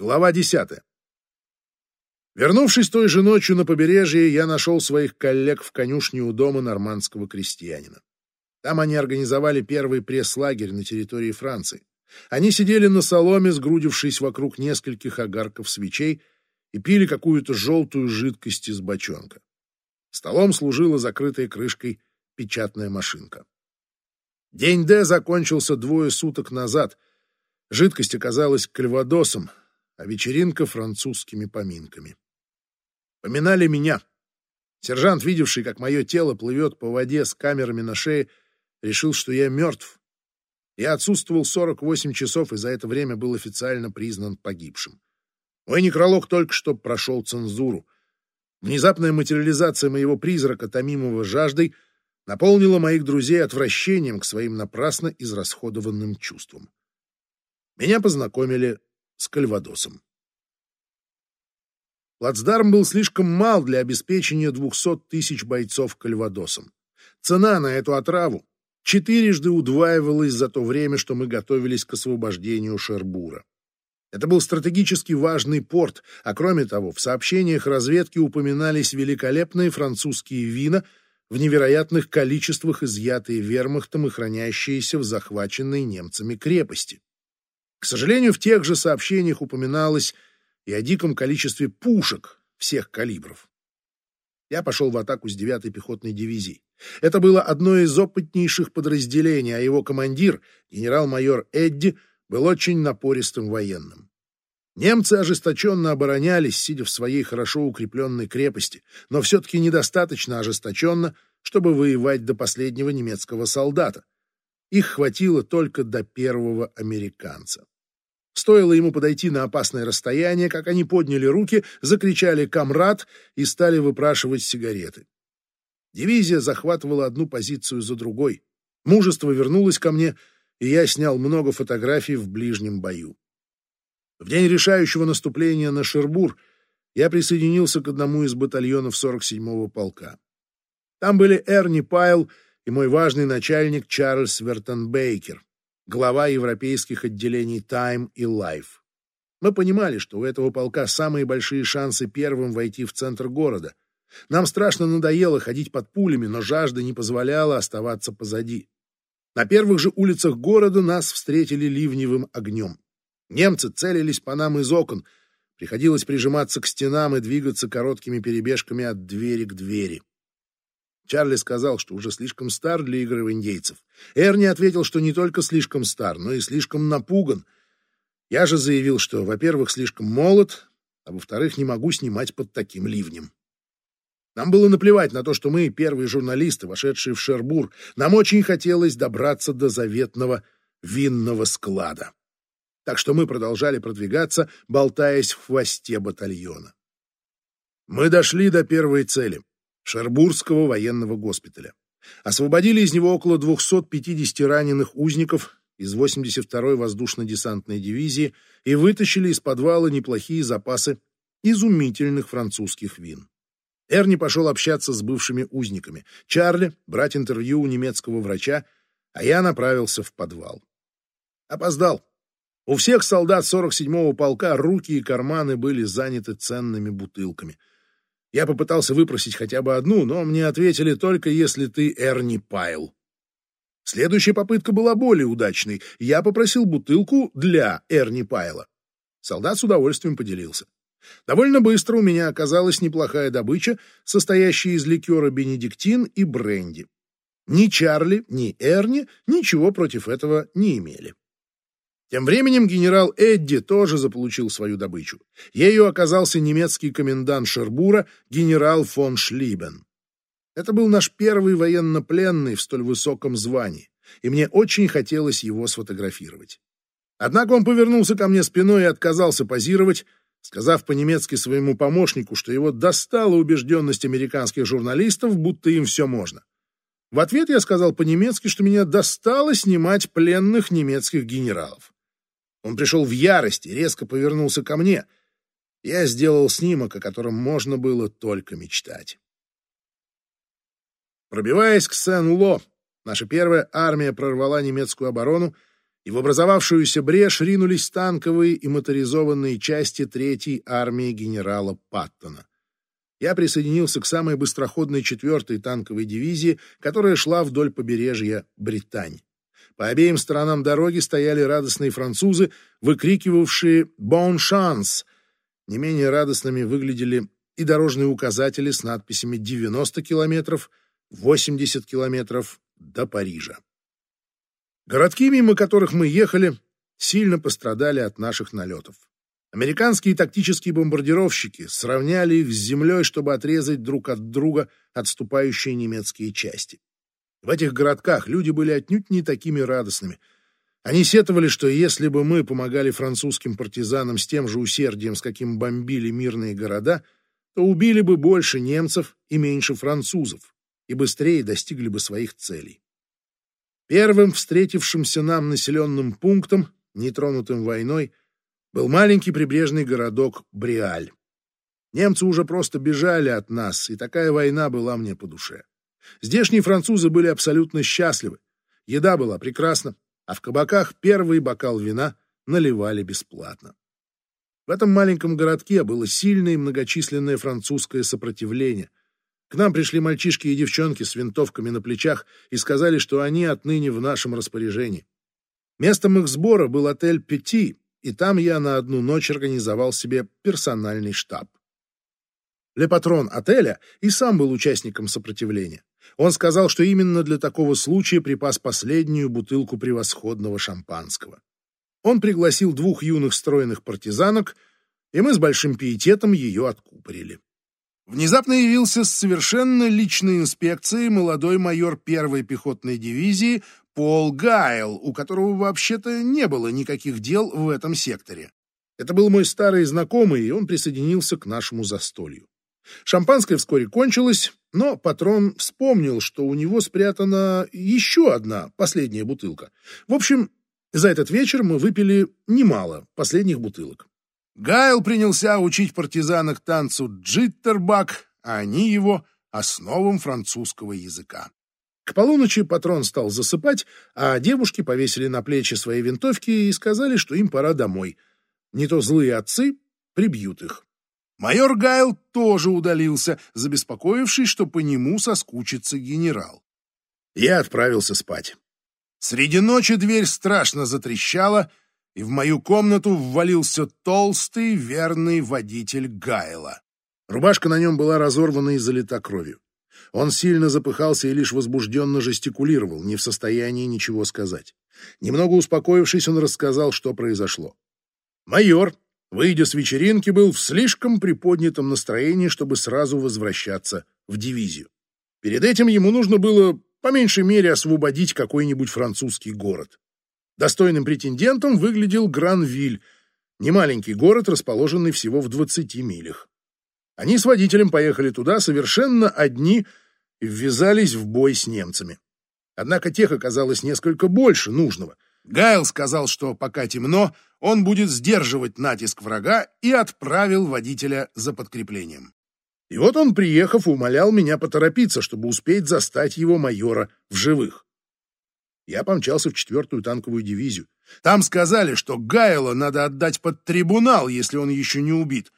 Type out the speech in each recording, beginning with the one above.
Глава десятая. Вернувшись той же ночью на побережье, я нашел своих коллег в конюшне у дома нормандского крестьянина. Там они организовали первый пресс-лагерь на территории Франции. Они сидели на соломе, сгрудившись вокруг нескольких огарков свечей, и пили какую-то желтую жидкость из бочонка. Столом служила закрытой крышкой печатная машинка. День Д закончился двое суток назад. Жидкость оказалась кальвадосом, а вечеринка — французскими поминками. Поминали меня. Сержант, видевший, как мое тело плывет по воде с камерами на шее, решил, что я мертв. Я отсутствовал 48 часов и за это время был официально признан погибшим. Мой некролог только что прошел цензуру. Внезапная материализация моего призрака, томимого жаждой, наполнила моих друзей отвращением к своим напрасно израсходованным чувствам. Меня познакомили с Кальвадосом. Плацдарм был слишком мал для обеспечения 200 тысяч бойцов Кальвадосом. Цена на эту отраву четырежды удваивалась за то время, что мы готовились к освобождению Шербура. Это был стратегически важный порт, а кроме того, в сообщениях разведки упоминались великолепные французские вина в невероятных количествах, изъятые вермахтом и хранящиеся в захваченной немцами крепости. К сожалению, в тех же сообщениях упоминалось и о диком количестве пушек всех калибров. Я пошел в атаку с 9-й пехотной дивизией. Это было одно из опытнейших подразделений, а его командир, генерал-майор Эдди, был очень напористым военным. Немцы ожесточенно оборонялись, сидя в своей хорошо укрепленной крепости, но все-таки недостаточно ожесточенно, чтобы воевать до последнего немецкого солдата. Их хватило только до первого американца. Стоило ему подойти на опасное расстояние, как они подняли руки, закричали «Камрад!» и стали выпрашивать сигареты. Дивизия захватывала одну позицию за другой. Мужество вернулось ко мне, и я снял много фотографий в ближнем бою. В день решающего наступления на Шербур я присоединился к одному из батальонов 47-го полка. Там были Эрни Пайл и мой важный начальник Чарльз Вертенбейкер глава европейских отделений Time и Life. Мы понимали, что у этого полка самые большие шансы первым войти в центр города. Нам страшно надоело ходить под пулями, но жажда не позволяла оставаться позади. На первых же улицах города нас встретили ливневым огнем. Немцы целились по нам из окон. Приходилось прижиматься к стенам и двигаться короткими перебежками от двери к двери. Чарли сказал, что уже слишком стар для игры в индейцев. Эрни ответил, что не только слишком стар, но и слишком напуган. Я же заявил, что, во-первых, слишком молод, а во-вторых, не могу снимать под таким ливнем. Нам было наплевать на то, что мы первые журналисты, вошедшие в Шербур. Нам очень хотелось добраться до заветного винного склада. Так что мы продолжали продвигаться, болтаясь в хвосте батальона. Мы дошли до первой цели. Шербургского военного госпиталя. Освободили из него около 250 раненых узников из 82-й воздушно-десантной дивизии и вытащили из подвала неплохие запасы изумительных французских вин. Эрни пошел общаться с бывшими узниками, Чарли брать интервью у немецкого врача, а я направился в подвал. Опоздал. У всех солдат 47-го полка руки и карманы были заняты ценными бутылками — я попытался выпросить хотя бы одну, но мне ответили только если ты Эрни Пайл. Следующая попытка была более удачной. Я попросил бутылку для Эрни Пайла. Солдат с удовольствием поделился. Довольно быстро у меня оказалась неплохая добыча, состоящая из ликера бенедиктин и бренди. Ни Чарли, ни Эрни ничего против этого не имели. Тем временем генерал Эдди тоже заполучил свою добычу. Ею оказался немецкий комендант Шербура генерал фон Шлибен. Это был наш первый военнопленный в столь высоком звании, и мне очень хотелось его сфотографировать. Однако он повернулся ко мне спиной и отказался позировать, сказав по-немецки своему помощнику, что его достала убежденность американских журналистов, будто им все можно. В ответ я сказал по-немецки, что меня достало снимать пленных немецких генералов. Он пришел в ярость и резко повернулся ко мне. Я сделал снимок, о котором можно было только мечтать. Пробиваясь к Сен-Ло, наша первая армия прорвала немецкую оборону и в образовавшуюся брешь ринулись танковые и моторизованные части Третьей армии генерала Паттона. Я присоединился к самой быстроходной четвертой танковой дивизии, которая шла вдоль побережья Британь. По обеим сторонам дороги стояли радостные французы, выкрикивавшие «Bon chance!». Не менее радостными выглядели и дорожные указатели с надписями «90 километров», «80 километров» до Парижа. Городки, мимо которых мы ехали, сильно пострадали от наших налетов. Американские тактические бомбардировщики сравняли их с землей, чтобы отрезать друг от друга отступающие немецкие части. В этих городках люди были отнюдь не такими радостными. Они сетовали, что если бы мы помогали французским партизанам с тем же усердием, с каким бомбили мирные города, то убили бы больше немцев и меньше французов, и быстрее достигли бы своих целей. Первым встретившимся нам населенным пунктом, нетронутым войной, был маленький прибрежный городок Бриаль. Немцы уже просто бежали от нас, и такая война была мне по душе. Здешние французы были абсолютно счастливы. Еда была прекрасна, а в кабаках первый бокал вина наливали бесплатно. В этом маленьком городке было сильное и многочисленное французское сопротивление — к нам пришли мальчишки и девчонки с винтовками на плечах и сказали, что они отныне в нашем распоряжении. Местом их сбора был отель «Пяти», и там я на одну ночь организовал себе персональный штаб. Лепатрон отеля и сам был участником сопротивления. Он сказал, что именно для такого случая припас последнюю бутылку превосходного шампанского. Он пригласил двух юных стройных партизанок, и мы с большим пиететом ее откупорили. Внезапно явился с совершенно личной инспекцией молодой майор первой пехотной дивизии Пол Гайл, у которого вообще-то не было никаких дел в этом секторе. Это был мой старый знакомый, и он присоединился к нашему застолью. Шампанское вскоре кончилось, но патрон вспомнил, что у него спрятана еще одна, последняя бутылка. В общем, за этот вечер мы выпили немало последних бутылок. Гайл принялся учить партизанок танцу джиттербак, а они его основам французского языка. К полуночи патрон стал засыпать, а девушки повесили на плечи свои винтовки и сказали, что им пора домой. Не то злые отцы прибьют их. Майор Гайл тоже удалился, забеспокоившись, что по нему соскучится генерал. Я отправился спать. Среди ночи дверь страшно затрещала, и в мою комнату ввалился толстый, верный водитель Гайла. Рубашка на нем была разорвана и залита кровью. Он сильно запыхался и лишь возбужденно жестикулировал, не в состоянии ничего сказать. Немного успокоившись, он рассказал, что произошло. Майор, выйдя с вечеринки, был в слишком приподнятом настроении, чтобы сразу возвращаться в дивизию. Перед этим ему нужно было по меньшей мере освободить какой-нибудь французский город. Достойным претендентом выглядел Гранвиль, немаленький город, расположенный всего в 20 милях. Они с водителем поехали туда совершенно одни и ввязались в бой с немцами. Однако тех оказалось несколько больше нужного. Гайл сказал, что пока темно, он будет сдерживать натиск врага и отправил водителя за подкреплением. И вот он, приехав, умолял меня поторопиться, чтобы успеть застать его майора в живых я помчался в четвертую танковую дивизию. Там сказали, что Гайла надо отдать под трибунал, если он еще не убит,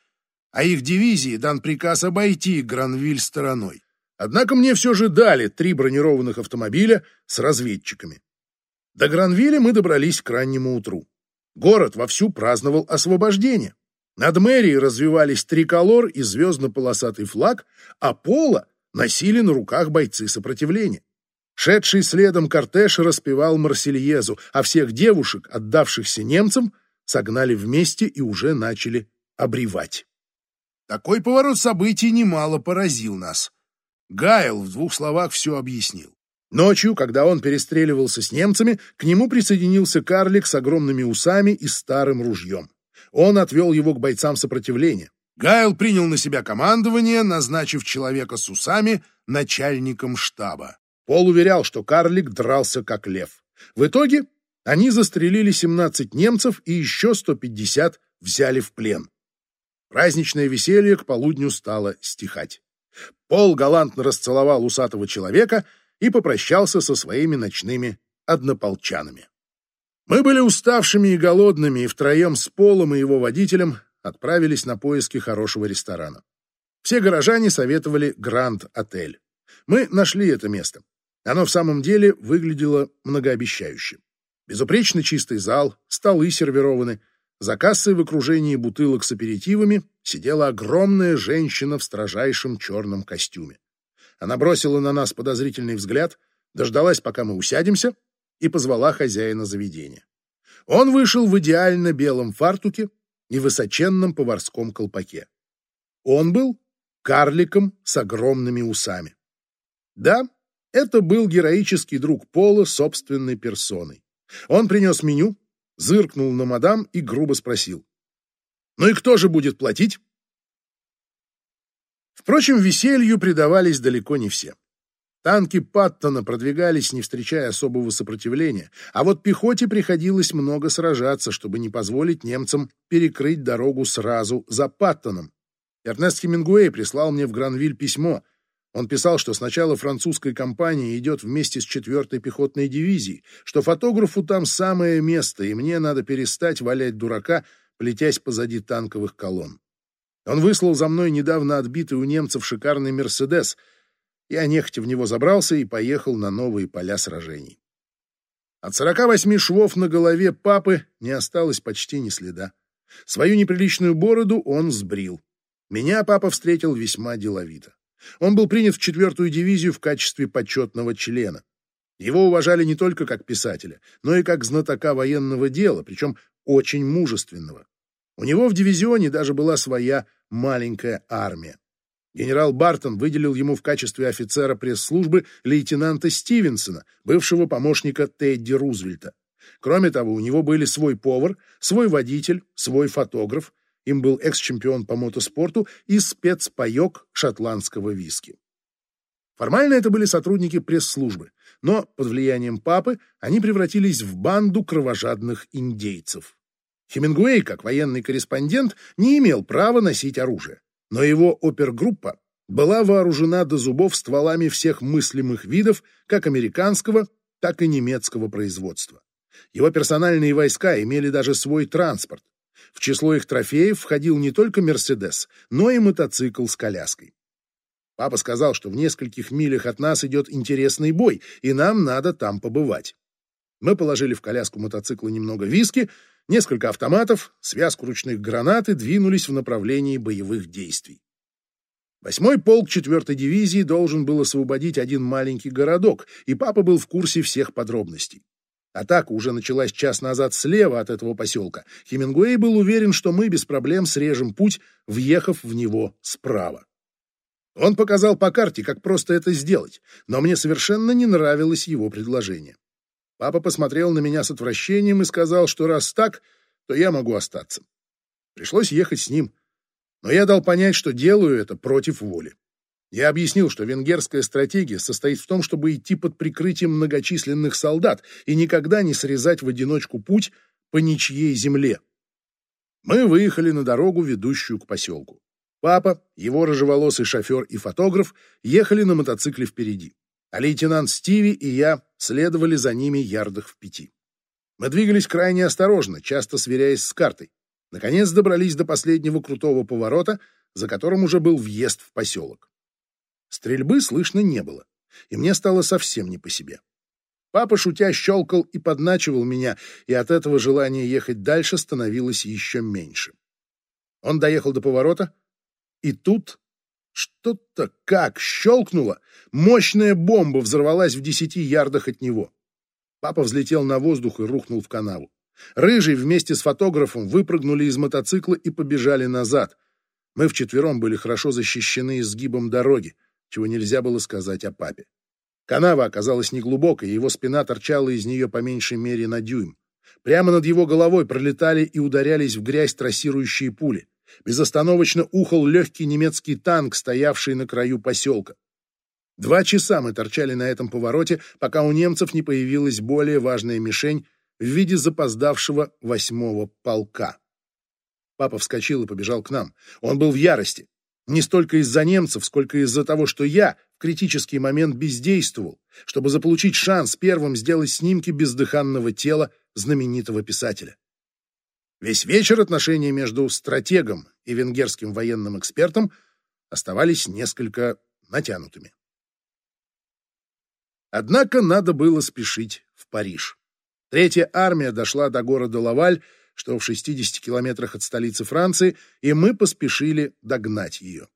а их дивизии дан приказ обойти Гранвиль стороной. Однако мне все же дали три бронированных автомобиля с разведчиками. До Гранвиля мы добрались к раннему утру. Город вовсю праздновал освобождение. Над мэрией развивались триколор и звездно-полосатый флаг, а пола носили на руках бойцы сопротивления. Шедший следом кортеж распевал Марсельезу, а всех девушек, отдавшихся немцам, согнали вместе и уже начали обревать. Такой поворот событий немало поразил нас. Гайл в двух словах все объяснил. Ночью, когда он перестреливался с немцами, к нему присоединился карлик с огромными усами и старым ружьем. Он отвел его к бойцам сопротивления. Гайл принял на себя командование, назначив человека с усами начальником штаба. Пол уверял, что карлик дрался как лев. В итоге они застрелили 17 немцев и еще 150 взяли в плен. Праздничное веселье к полудню стало стихать. Пол галантно расцеловал усатого человека и попрощался со своими ночными однополчанами. Мы были уставшими и голодными, и втроем с Полом и его водителем отправились на поиски хорошего ресторана. Все горожане советовали Гранд-отель. Мы нашли это место. Оно в самом деле выглядело многообещающе. Безупречно чистый зал, столы сервированы. За кассой в окружении бутылок с аперитивами сидела огромная женщина в строжайшем черном костюме. Она бросила на нас подозрительный взгляд, дождалась, пока мы усядемся, и позвала хозяина заведения. Он вышел в идеально белом фартуке и высоченном поварском колпаке. Он был карликом с огромными усами. Да, это был героический друг Пола собственной персоной. Он принес меню, зыркнул на мадам и грубо спросил. «Ну и кто же будет платить?» Впрочем, веселью предавались далеко не все. Танки Паттона продвигались, не встречая особого сопротивления, а вот пехоте приходилось много сражаться, чтобы не позволить немцам перекрыть дорогу сразу за Паттоном. Эрнест Хемингуэй прислал мне в Гранвиль письмо. Он писал, что сначала французская компания идет вместе с 4-й пехотной дивизией, что фотографу там самое место, и мне надо перестать валять дурака, плетясь позади танковых колонн. Он выслал за мной недавно отбитый у немцев шикарный «Мерседес», я нехотя в него забрался и поехал на новые поля сражений. От сорока восьми швов на голове папы не осталось почти ни следа. Свою неприличную бороду он сбрил. Меня папа встретил весьма деловито. Он был принят в четвертую дивизию в качестве почетного члена. Его уважали не только как писателя, но и как знатока военного дела, причем очень мужественного. У него в дивизионе даже была своя маленькая армия. Генерал Бартон выделил ему в качестве офицера пресс-службы лейтенанта Стивенсона, бывшего помощника Тедди Рузвельта. Кроме того, у него были свой повар, свой водитель, свой фотограф, им был экс-чемпион по мотоспорту и спецпаек шотландского виски. Формально это были сотрудники пресс-службы, но под влиянием папы они превратились в банду кровожадных индейцев. Хемингуэй, как военный корреспондент, не имел права носить оружие но его опергруппа была вооружена до зубов стволами всех мыслимых видов, как американского, так и немецкого производства. Его персональные войска имели даже свой транспорт. В число их трофеев входил не только «Мерседес», но и мотоцикл с коляской. Папа сказал, что в нескольких милях от нас идет интересный бой, и нам надо там побывать. Мы положили в коляску мотоцикла немного виски, несколько автоматов, связку ручных гранат и двинулись в направлении боевых действий. Восьмой полк четвертой дивизии должен был освободить один маленький городок, и папа был в курсе всех подробностей. Атака уже началась час назад слева от этого поселка. Хемингуэй был уверен, что мы без проблем срежем путь, въехав в него справа. Он показал по карте, как просто это сделать, но мне совершенно не нравилось его предложение. Папа посмотрел на меня с отвращением и сказал, что раз так, то я могу остаться. Пришлось ехать с ним, но я дал понять, что делаю это против воли. Я объяснил, что венгерская стратегия состоит в том, чтобы идти под прикрытием многочисленных солдат и никогда не срезать в одиночку путь по ничьей земле. Мы выехали на дорогу, ведущую к поселку. Папа, его рыжеволосый шофер и фотограф ехали на мотоцикле впереди а лейтенант Стиви и я следовали за ними ярдах в пяти. Мы двигались крайне осторожно, часто сверяясь с картой. Наконец добрались до последнего крутого поворота, за которым уже был въезд в поселок. Стрельбы слышно не было, и мне стало совсем не по себе. Папа, шутя, щелкал и подначивал меня, и от этого желание ехать дальше становилось еще меньше. Он доехал до поворота, и тут что-то как щелкнуло, мощная бомба взорвалась в десяти ярдах от него. Папа взлетел на воздух и рухнул в канаву. Рыжий вместе с фотографом выпрыгнули из мотоцикла и побежали назад. Мы вчетвером были хорошо защищены изгибом дороги, чего нельзя было сказать о папе. Канава оказалась неглубокой, и его спина торчала из нее по меньшей мере на дюйм. Прямо над его головой пролетали и ударялись в грязь трассирующие пули. Безостановочно ухал легкий немецкий танк, стоявший на краю поселка. Два часа мы торчали на этом повороте, пока у немцев не появилась более важная мишень в виде запоздавшего восьмого полка. Папа вскочил и побежал к нам. Он был в ярости. Не столько из-за немцев, сколько из-за того, что я в критический момент бездействовал, чтобы заполучить шанс первым сделать снимки бездыханного тела знаменитого писателя. Весь вечер отношения между стратегом и венгерским военным экспертом оставались несколько натянутыми. Однако надо было спешить в Париж. Третья армия дошла до города Лаваль, что в 60 километрах от столицы Франции, и мы поспешили догнать ее.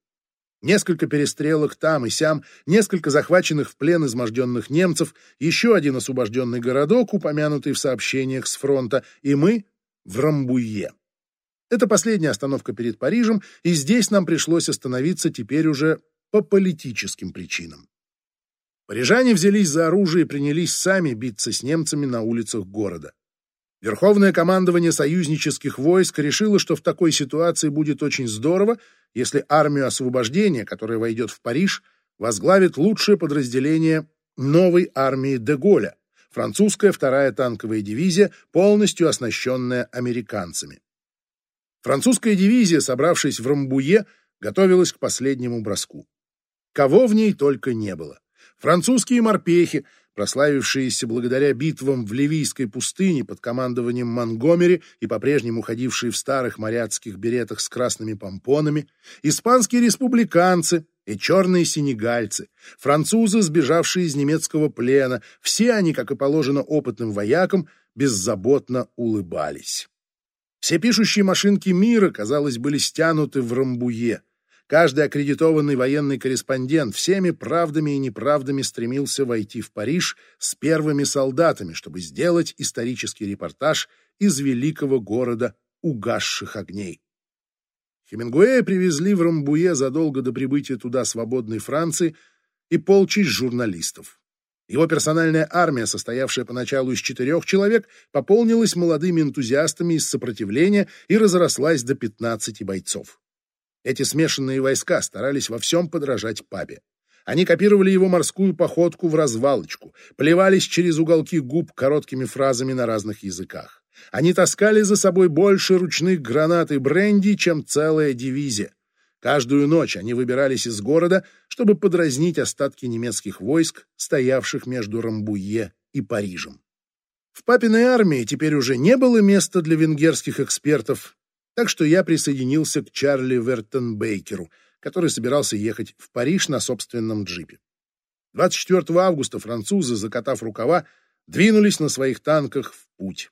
Несколько перестрелок там и сям, несколько захваченных в плен изможденных немцев, еще один освобожденный городок, упомянутый в сообщениях с фронта, и мы в Рамбуе. Это последняя остановка перед Парижем, и здесь нам пришлось остановиться теперь уже по политическим причинам. Парижане взялись за оружие и принялись сами биться с немцами на улицах города. Верховное командование союзнических войск решило, что в такой ситуации будет очень здорово, если армию освобождения, которая войдет в Париж, возглавит лучшее подразделение новой армии Деголя, французская вторая танковая дивизия, полностью оснащенная американцами. Французская дивизия, собравшись в Рамбуе, готовилась к последнему броску. Кого в ней только не было. Французские морпехи, прославившиеся благодаря битвам в Ливийской пустыне под командованием Монгомери и по-прежнему ходившие в старых моряцких беретах с красными помпонами, испанские республиканцы, и черные сенегальцы, французы, сбежавшие из немецкого плена, все они, как и положено опытным воякам, беззаботно улыбались. Все пишущие машинки мира, казалось, были стянуты в рамбуе. Каждый аккредитованный военный корреспондент всеми правдами и неправдами стремился войти в Париж с первыми солдатами, чтобы сделать исторический репортаж из великого города угасших огней. Хемингуэя привезли в Рамбуе задолго до прибытия туда свободной Франции и полчищ журналистов. Его персональная армия, состоявшая поначалу из четырех человек, пополнилась молодыми энтузиастами из сопротивления и разрослась до 15 бойцов. Эти смешанные войска старались во всем подражать папе. Они копировали его морскую походку в развалочку, плевались через уголки губ короткими фразами на разных языках. Они таскали за собой больше ручных гранат и бренди, чем целая дивизия. Каждую ночь они выбирались из города, чтобы подразнить остатки немецких войск, стоявших между Рамбуе и Парижем. В папиной армии теперь уже не было места для венгерских экспертов, так что я присоединился к Чарли Вертенбейкеру, который собирался ехать в Париж на собственном джипе. 24 августа французы, закатав рукава, двинулись на своих танках в путь.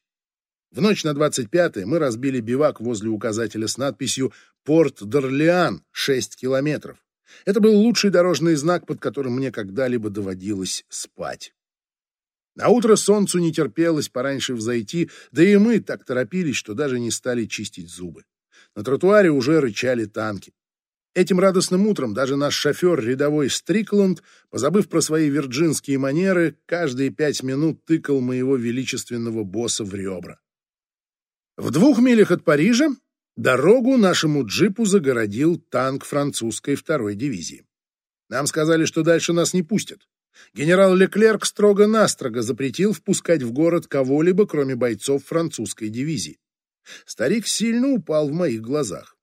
В ночь на 25-е мы разбили бивак возле указателя с надписью «Порт Дорлеан, 6 километров». Это был лучший дорожный знак, под которым мне когда-либо доводилось спать. На утро солнцу не терпелось пораньше взойти, да и мы так торопились, что даже не стали чистить зубы. На тротуаре уже рычали танки. Этим радостным утром даже наш шофер, рядовой Стрикланд, позабыв про свои вирджинские манеры, каждые пять минут тыкал моего величественного босса в ребра. В двух милях от Парижа дорогу нашему джипу загородил танк французской второй дивизии. Нам сказали, что дальше нас не пустят. Генерал Леклерк строго-настрого запретил впускать в город кого-либо, кроме бойцов французской дивизии. Старик сильно упал в моих глазах.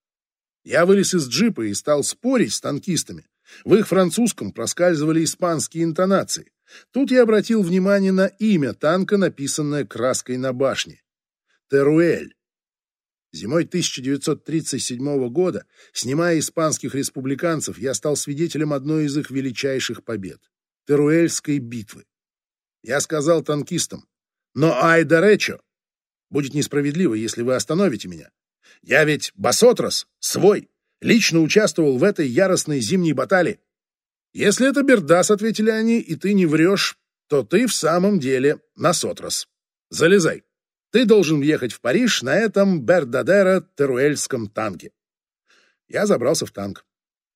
Я вылез из джипа и стал спорить с танкистами. В их французском проскальзывали испанские интонации. Тут я обратил внимание на имя танка, написанное краской на башне. Теруэль. Зимой 1937 года, снимая испанских республиканцев, я стал свидетелем одной из их величайших побед — Теруэльской битвы. Я сказал танкистам, но ай да речо! Будет несправедливо, если вы остановите меня. Я ведь басотрос, свой, лично участвовал в этой яростной зимней баталии. Если это Бердас, — ответили они, — и ты не врешь, то ты в самом деле насотрос. Залезай. Ты должен въехать в Париж на этом Бердадера-Теруэльском танке. Я забрался в танк.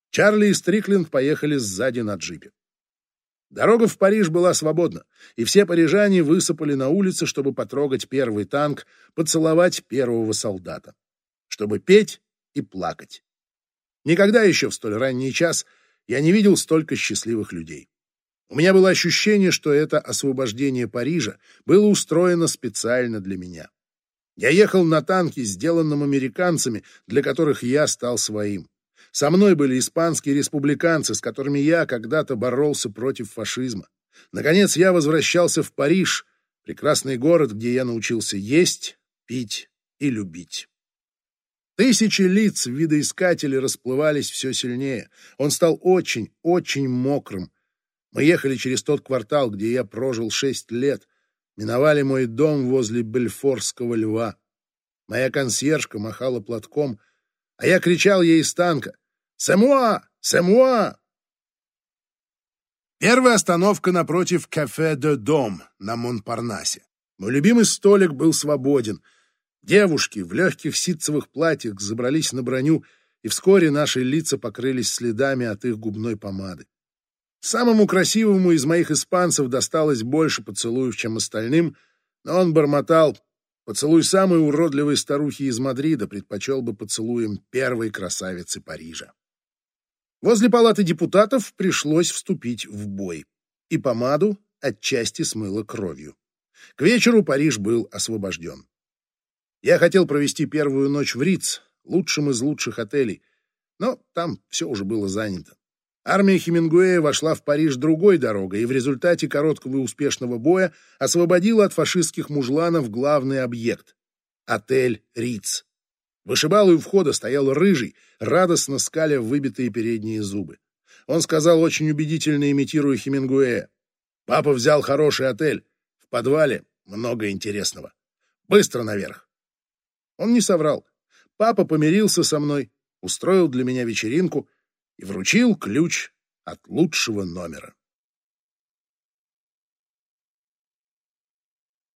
Чарли и Стрикленд поехали сзади на джипе. Дорога в Париж была свободна, и все парижане высыпали на улицы, чтобы потрогать первый танк, поцеловать первого солдата, чтобы петь и плакать. Никогда еще в столь ранний час я не видел столько счастливых людей. У меня было ощущение, что это освобождение Парижа было устроено специально для меня. Я ехал на танке, сделанном американцами, для которых я стал своим. Со мной были испанские республиканцы, с которыми я когда-то боролся против фашизма. Наконец я возвращался в Париж, прекрасный город, где я научился есть, пить и любить. Тысячи лиц видоискателей расплывались все сильнее. Он стал очень, очень мокрым. Мы ехали через тот квартал, где я прожил шесть лет, миновали мой дом возле Бельфорского льва. Моя консьержка махала платком, а я кричал ей из танка «Сэмуа! Сэмуа!» Первая остановка напротив кафе «Де Дом» на Монпарнасе. Мой любимый столик был свободен. Девушки в легких ситцевых платьях забрались на броню, и вскоре наши лица покрылись следами от их губной помады. Самому красивому из моих испанцев досталось больше поцелуев, чем остальным, но он бормотал Поцелуй самой уродливой старухи из Мадрида предпочел бы поцелуем первой красавицы Парижа. Возле палаты депутатов пришлось вступить в бой, и помаду отчасти смыло кровью. К вечеру Париж был освобожден. Я хотел провести первую ночь в Риц, лучшем из лучших отелей, но там все уже было занято. Армия Хемингуэя вошла в Париж другой дорогой и в результате короткого и успешного боя освободила от фашистских мужланов главный объект — отель «Риц». Вышибал у входа стоял рыжий, радостно скаля выбитые передние зубы. Он сказал, очень убедительно имитируя Хемингуэя. «Папа взял хороший отель. В подвале много интересного. Быстро наверх». Он не соврал. Папа помирился со мной, устроил для меня вечеринку — и вручил ключ от лучшего номера.